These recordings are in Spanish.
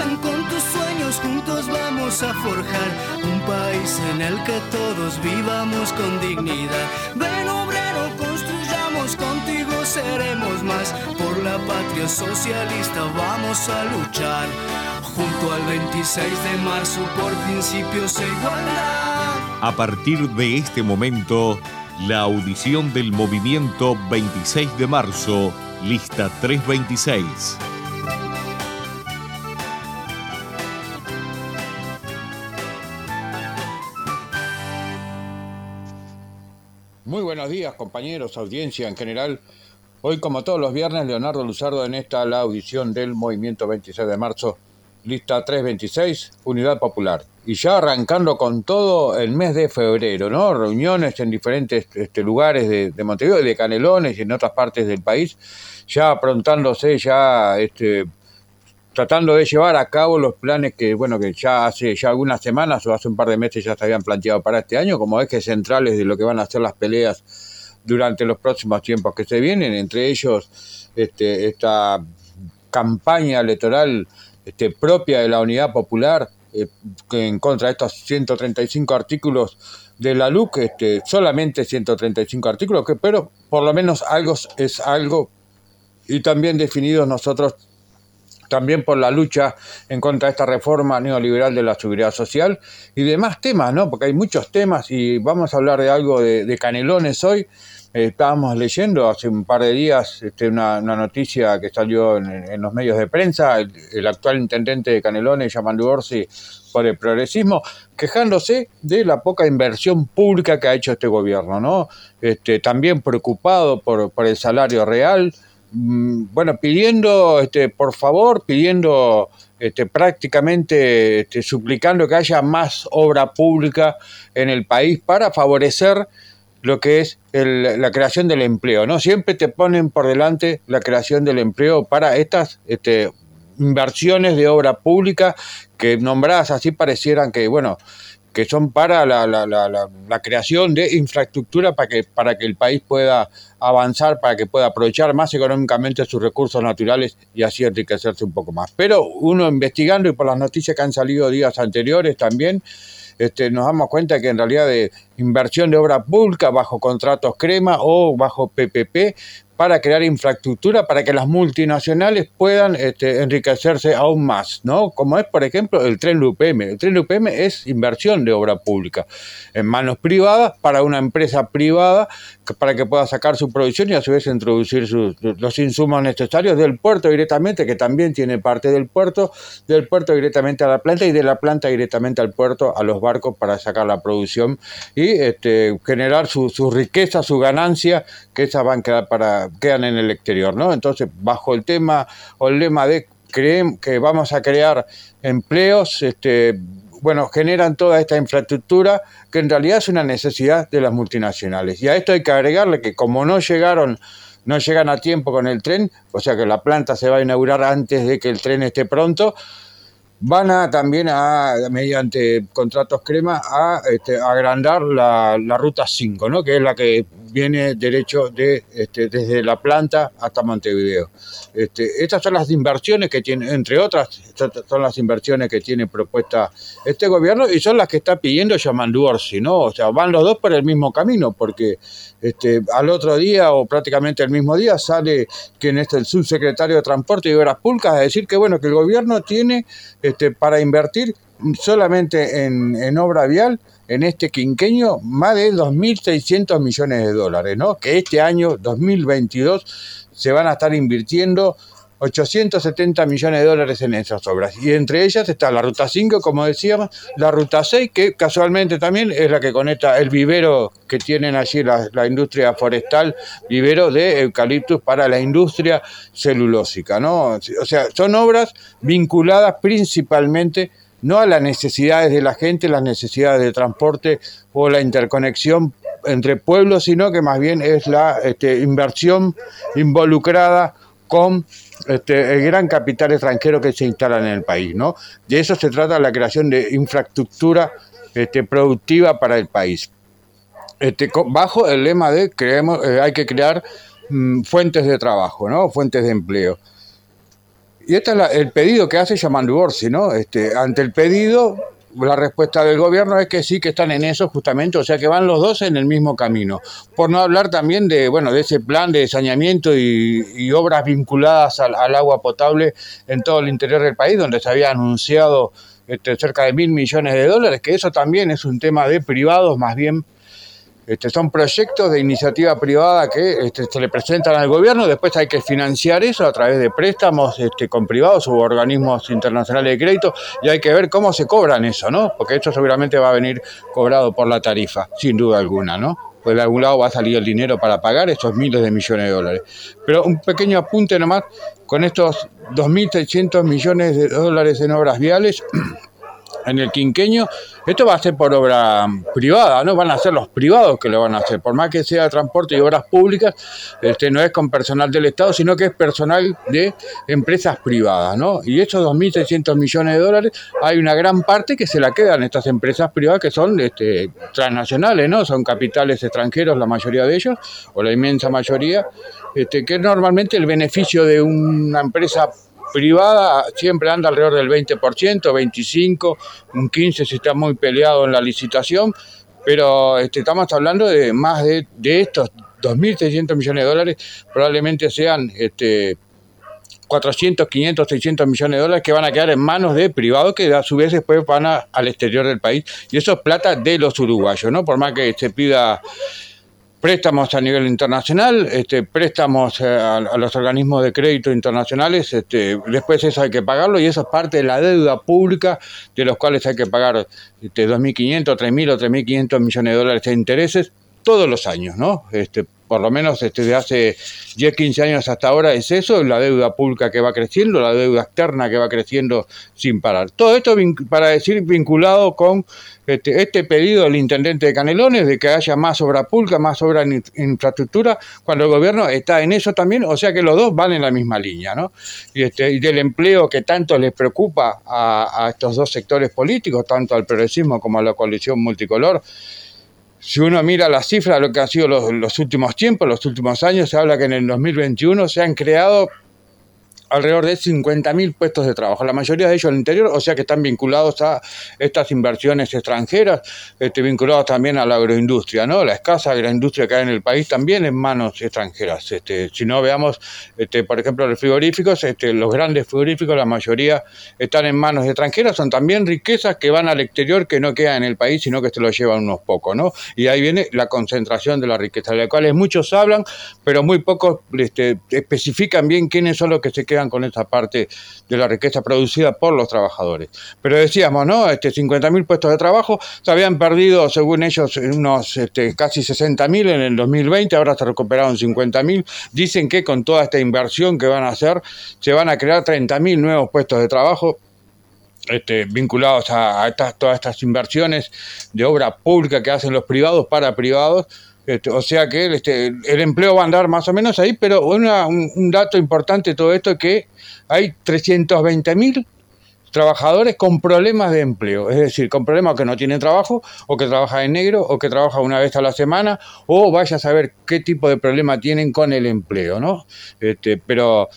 Ven con tus sueños, juntos vamos a forjar un país en el que todos vivamos con dignidad. Ven obrero, construyamos contigo, seremos más. Por la patria socialista vamos a luchar. Junto al 26 de marzo por principios e igualdad. A partir de este momento, la audición del movimiento 26 de marzo, lista 326. Buenos días compañeros, audiencia en general. Hoy como todos los viernes, Leonardo Luzardo en esta la audición del movimiento 26 de marzo, lista 326, Unidad Popular. Y ya arrancando con todo el mes de febrero, ¿no? Reuniones en diferentes este, lugares de, de Montevideo, de Canelones y en otras partes del país, ya aprontándose, ya este, tratando de llevar a cabo los planes que, bueno, que ya hace ya algunas semanas o hace un par de meses ya se habían planteado para este año, como ejes centrales de lo que van a ser las peleas durante los próximos tiempos que se vienen, entre ellos este, esta campaña electoral este, propia de la Unidad Popular eh, en contra de estos 135 artículos de la LUC, este, solamente 135 artículos, que, pero por lo menos algo es algo y también definidos nosotros también por la lucha en contra de esta reforma neoliberal de la seguridad social y demás temas, ¿no? Porque hay muchos temas y vamos a hablar de algo de, Canelones hoy. Eh, estábamos leyendo hace un par de días este, una, una, noticia que salió en, los medios de prensa, el, actual intendente de Canelones, Yamandu Orsi, por el progresismo, quejándose de la poca inversión pública que ha hecho este gobierno, ¿no? Este, también preocupado por, por el salario real, bueno, pidiendo, este, por favor, pidiendo este, prácticamente este, suplicando que haya más obra pública en el país para favorecer lo que es la creación del empleo, ¿no? Siempre te ponen por delante la creación del empleo para estas este, inversiones de obra pública que nombradas así parecieran que, bueno, que son para la, la, la, la, creación de infraestructura para que, para que el país pueda avanzar, para que pueda aprovechar más económicamente sus recursos naturales y así enriquecerse un poco más. Pero uno investigando y por las noticias que han salido días anteriores también, este, nos damos cuenta que en realidad de inversión de obra pública bajo contratos crema o bajo PPP para crear infraestructura para que las multinacionales puedan este, enriquecerse aún más, ¿no? Como es, por ejemplo, el tren UPM. El tren UPM es inversión de obra pública en manos privadas para una empresa privada para que pueda sacar su producción y a su vez introducir sus, los insumos necesarios del puerto directamente, que también tiene parte del puerto, del puerto directamente a la planta y de la planta directamente al puerto a los barcos para sacar la producción y este, generar su, su riqueza, su ganancia, que esas van a quedar para quedan en el exterior, ¿no? Entonces, bajo el tema o el lema de creen que vamos a crear empleos, este, bueno, generan toda esta infraestructura que en realidad es una necesidad de las multinacionales. Y a esto hay que agregarle que como no llegaron, no llegan a tiempo con el tren, o sea que la planta se va a inaugurar antes de que el tren esté pronto, van a también a, mediante contratos crema, a este, agrandar la, la, ruta 5, ¿no? que es la que viene derecho de, este, desde la planta hasta Montevideo. Este, estas son las inversiones que tiene, entre otras, son las inversiones que tiene propuesta este gobierno y son las que está pidiendo Yamandu Orsi, ¿no? O sea, van los dos por el mismo camino, porque este, al otro día o prácticamente el mismo día sale quien es el subsecretario de Transporte y Obras Públicas a decir que bueno, que el gobierno tiene este, para invertir solamente en, obra vial en este quinqueño más de 2.600 millones de dólares, ¿no? Que este año 2022 se van a estar invirtiendo 870 millones de dólares en esas obras. Y entre ellas está la Ruta 5, como decíamos, la Ruta 6, que casualmente también es la que conecta el vivero que tienen allí la, la industria forestal, vivero de eucaliptus para la industria celulósica, ¿no? O sea, son obras vinculadas principalmente no a las necesidades de la gente, las necesidades de transporte o la interconexión entre pueblos, sino que más bien es la este, inversión involucrada con este, el gran capital extranjero que se instala en el país. ¿no? De eso se trata la creación de infraestructura este, productiva para el país. Este, bajo el lema de creemos, eh, hay que crear mmm, fuentes de trabajo, ¿no? fuentes de empleo. Y este es el pedido que hace Yamandu Borsi, ¿no? Este, ante el pedido, la respuesta del gobierno es que sí, que están en eso justamente, o sea que van los dos en el mismo camino. Por no hablar también de, bueno, de ese plan de saneamiento y, obras vinculadas al, agua potable en todo el interior del país, donde se había anunciado este, cerca de mil millones de dólares, que eso también es un tema de privados más bien este, son proyectos de iniciativa privada que este, se le presentan al gobierno, después hay que financiar eso a través de préstamos este, con privados u organismos internacionales de crédito y hay que ver cómo se cobran eso, ¿no? Porque esto seguramente va a venir cobrado por la tarifa, sin duda alguna, ¿no? Pues de algún lado va a salir el dinero para pagar esos miles de millones de dólares. Pero un pequeño apunte nomás, con estos 2.600 millones de dólares en obras viales, en el quinqueño, esto va a ser por obra privada, ¿no? Van a ser los privados que lo van a hacer. Por más que sea transporte y obras públicas, este no es con personal del Estado, sino que es personal de empresas privadas, ¿no? Y esos 2.600 millones de dólares, hay una gran parte que se la quedan estas empresas privadas que son este, transnacionales, ¿no? Son capitales extranjeros, la mayoría de ellos, o la inmensa mayoría, este, que normalmente el beneficio de una empresa privada siempre anda alrededor del 20%, 25%, un 15% si está muy peleado en la licitación, pero este, estamos hablando de más de, de estos 2.600 millones de dólares, probablemente sean este, 400, 500, 600 millones de dólares que van a quedar en manos de privados que a su vez después van al exterior del país. Y eso es plata de los uruguayos, ¿no? Por más que se pida préstamos a nivel internacional, este, préstamos eh, a, los organismos de crédito internacionales, este, después eso hay que pagarlo y eso es parte de la deuda pública de los cuales hay que pagar este, 2.500, 3.000 o 3.500 millones de dólares de intereses todos los años, ¿no? Este, por lo menos desde hace 10, 15 años hasta ahora es eso, la deuda pública que va creciendo, la deuda externa que va creciendo sin parar. Todo esto para decir vinculado con este, este, pedido del intendente de Canelones de que haya más obra pública, más obra en infraestructura, cuando el gobierno está en eso también, o sea que los dos van en la misma línea, ¿no? Y, este, y del empleo que tanto les preocupa a, a estos dos sectores políticos, tanto al progresismo como a la coalición multicolor, si uno mira las cifras lo que ha sido los, los, últimos tiempos, los últimos años, se habla que en el 2021 se han creado alrededor de 50.000 puestos de trabajo, la mayoría de ellos el interior, o sea que están vinculados a estas inversiones extranjeras, este, vinculados también a la agroindustria, ¿no? La escasa agroindustria que hay en el país también en manos extranjeras. Este, si no veamos, este, por ejemplo, los frigoríficos, este, los grandes frigoríficos, la mayoría están en manos extranjeras, son también riquezas que van al exterior que no quedan en el país, sino que se lo llevan unos pocos, ¿no? Y ahí viene la concentración de la riqueza, de la cual muchos hablan, pero muy pocos este, especifican bien quiénes son los que se quedan con esa parte de la riqueza producida por los trabajadores. Pero decíamos, ¿no? Este, 50.000 puestos de trabajo, se habían perdido, según ellos, unos este, casi 60.000 en el 2020, ahora se recuperaron 50.000. Dicen que con toda esta inversión que van a hacer, se van a crear 30.000 nuevos puestos de trabajo. Este, vinculados a, todas estas inversiones de obra pública que hacen los privados para privados, este, o sea que este, el empleo va a andar más o menos ahí, pero un, dato importante todo esto es que hay 320 mil trabajadores con problemas de empleo, es decir, con problemas que no tienen trabajo, o que trabajan en negro, o que trabajan una vez a la semana, o vaya a saber qué tipo de problema tienen con el empleo, ¿no? Este, pero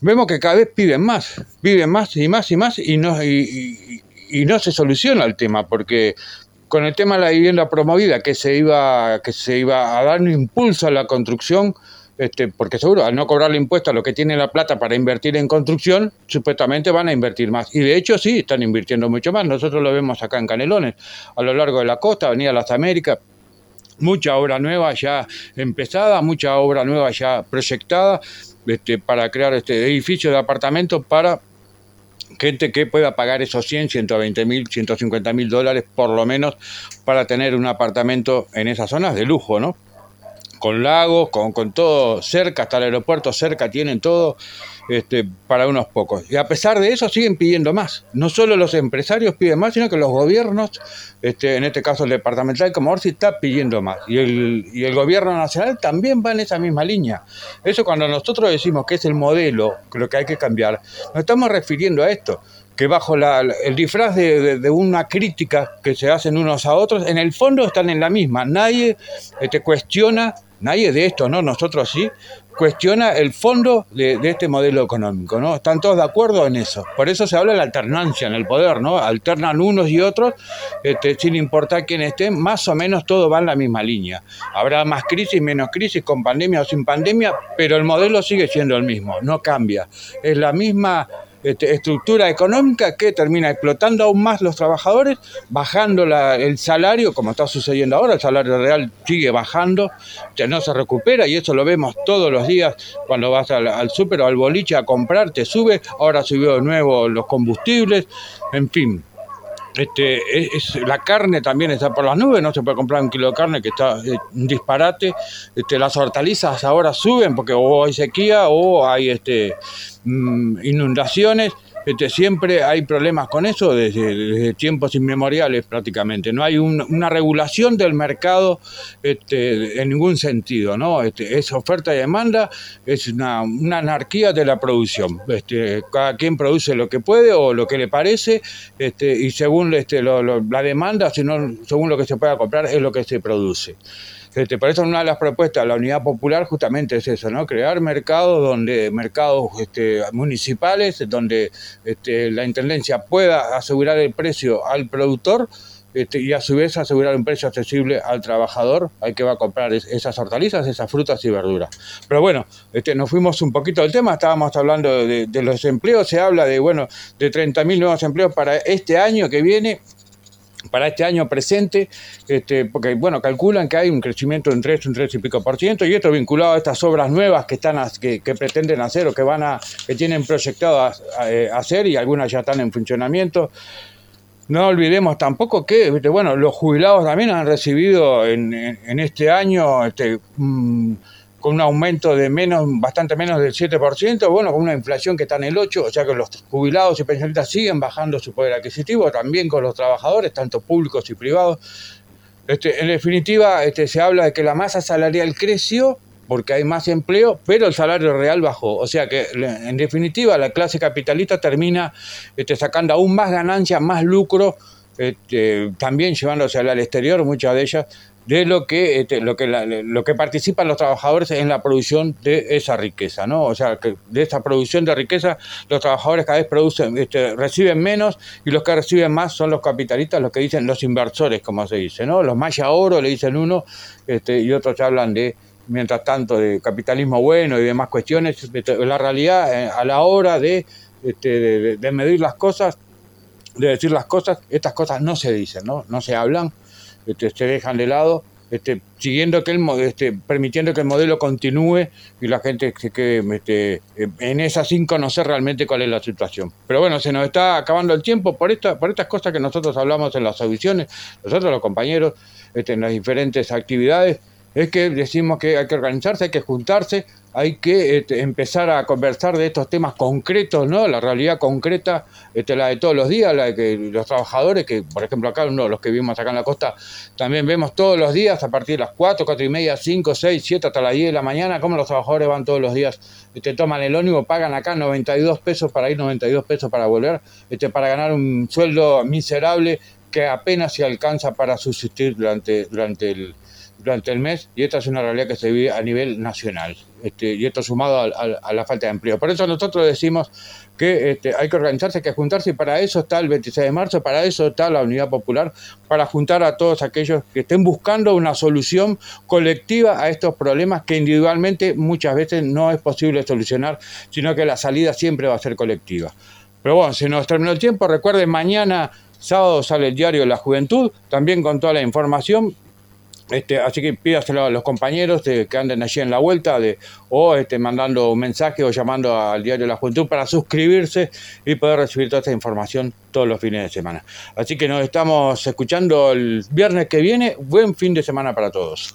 vemos que cada vez piden más, piden más y más y más, y no, y no se soluciona el tema, porque con el tema de la vivienda promovida, que se iba, que se iba a dar un impulso a la construcción, este, porque seguro, al no cobrarle impuesto a lo que tiene la plata para invertir en construcción, supuestamente van a invertir más. Y de hecho sí, están invirtiendo mucho más. Nosotros lo vemos acá en Canelones, a lo largo de la costa, Avenida Las Américas, mucha obra nueva ya empezada, mucha obra nueva ya proyectada este, para crear este edificio de apartamentos para gente que pueda pagar esos 100, 120 mil, 150 mil dólares por lo menos para tener un apartamento en esas zonas de lujo, ¿no? Con lagos, con, con todo cerca, hasta el aeropuerto cerca, tienen todo este, para unos pocos. Y a pesar de eso siguen pidiendo más. No solo los empresarios piden más, sino que los gobiernos, este, en este caso el departamental como Orsi, está pidiendo más. Y el, y el gobierno nacional también va en esa misma línea. Eso cuando nosotros decimos que es el modelo, lo que hay que cambiar, nos estamos refiriendo a esto que bajo el disfraz de, una crítica que se hacen unos a otros, en el fondo están en la misma. Nadie te este, cuestiona nadie de esto, ¿no? Nosotros sí, cuestiona el fondo de, este modelo económico, ¿no? Están todos de acuerdo en eso. Por eso se habla de la alternancia en el poder, ¿no? Alternan unos y otros, este, sin importar quién esté, más o menos todo va en la misma línea. Habrá más crisis, menos crisis, con pandemia o sin pandemia, pero el modelo sigue siendo el mismo, no cambia. Es la misma este, estructura económica que termina explotando aún más los trabajadores, bajando el salario, como está sucediendo ahora, el salario real sigue bajando, ya no se recupera y eso lo vemos todos los días cuando vas al, al súper o al boliche a comprar, te sube, ahora subió de nuevo los combustibles, en fin, este, es, la carne también está por las nubes, no se puede comprar un kilo de carne que está eh, un disparate. Este, las hortalizas ahora suben porque o hay sequía o hay este, mm, inundaciones. Este, siempre hay problemas con eso desde, tiempos inmemoriales prácticamente. No hay una regulación del mercado este, en ningún sentido. ¿no? Este, es oferta y demanda, es una, anarquía de la producción. Este, cada quien produce lo que puede o lo que le parece este, y según este, la demanda, sino, según lo que se pueda comprar, es lo que se produce. Este, por eso una de las propuestas de la Unidad Popular justamente es eso, ¿no? Crear mercados donde mercados este, municipales donde este, la intendencia pueda asegurar el precio al productor este, y a su vez asegurar un precio accesible al trabajador, al que va a comprar esas hortalizas, esas frutas y verduras. Pero bueno, este, nos fuimos un poquito del tema, estábamos hablando de, de los empleos, se habla de, bueno, de 30.000 nuevos empleos para este año que viene, para este año presente, este, porque bueno, calculan que hay un crecimiento en 3, un 3 y pico por ciento, y esto vinculado a estas obras nuevas que están que, pretenden hacer o que van a, que tienen proyectado eh, hacer, y algunas ya están en funcionamiento. No olvidemos tampoco que, bueno, los jubilados también han recibido en, este año este, mm, con un aumento de menos, bastante menos del 7%, bueno, con una inflación que está en el 8%, o sea que los jubilados y pensionistas siguen bajando su poder adquisitivo, también con los trabajadores, tanto públicos y privados. Este, en definitiva, este, se habla de que la masa salarial creció porque hay más empleo, pero el salario real bajó. O sea que, en definitiva, la clase capitalista termina este, sacando aún más ganancias, más lucro, este, también llevándose al exterior, muchas de ellas, de lo que, este, lo, que lo que participan los trabajadores en la producción de esa riqueza, ¿no? O sea, que de esa producción de riqueza los trabajadores cada vez producen, este, reciben menos y los que reciben más son los capitalistas, los que dicen los inversores, como se dice, ¿no? Los maya oro le dicen uno este, y otros hablan de, mientras tanto, de capitalismo bueno y demás cuestiones. Este, la realidad, eh, a la hora de, este, de medir las cosas, de decir las cosas, estas cosas no se dicen, ¿no? No se hablan este, se dejan de lado, este, siguiendo que el, este, permitiendo que el modelo continúe y la gente se quede este, en esa sin conocer realmente cuál es la situación. Pero bueno, se nos está acabando el tiempo por, esta, por estas cosas que nosotros hablamos en las audiciones, nosotros los compañeros, este, en las diferentes actividades, es que decimos que hay que organizarse, hay que juntarse, hay que este, empezar a conversar de estos temas concretos, ¿no? La realidad concreta, este, la de todos los días, la de que los trabajadores, que por ejemplo acá uno de los que vivimos acá en la costa, también vemos todos los días a partir de las 4, 4 y media, 5, 6, 7 hasta las 10 de la mañana, cómo los trabajadores van todos los días, este, toman el ónibus, pagan acá 92 pesos para ir, 92 pesos para volver, este, para ganar un sueldo miserable que apenas se alcanza para subsistir durante, durante el durante el mes y esta es una realidad que se vive a nivel nacional este, y esto sumado a, la falta de empleo. Por eso nosotros decimos que este, hay que organizarse, hay que juntarse y para eso está el 26 de marzo, para eso está la Unidad Popular, para juntar a todos aquellos que estén buscando una solución colectiva a estos problemas que individualmente muchas veces no es posible solucionar, sino que la salida siempre va a ser colectiva. Pero bueno, se nos terminó el tiempo, recuerden, mañana sábado sale el diario La Juventud, también con toda la información, este, así que pídaselo a los compañeros que anden allí en la vuelta de, o este, mandando un mensaje o llamando al diario La Juventud para suscribirse y poder recibir toda esta información todos los fines de semana. Así que nos estamos escuchando el viernes que viene. Buen fin de semana para todos.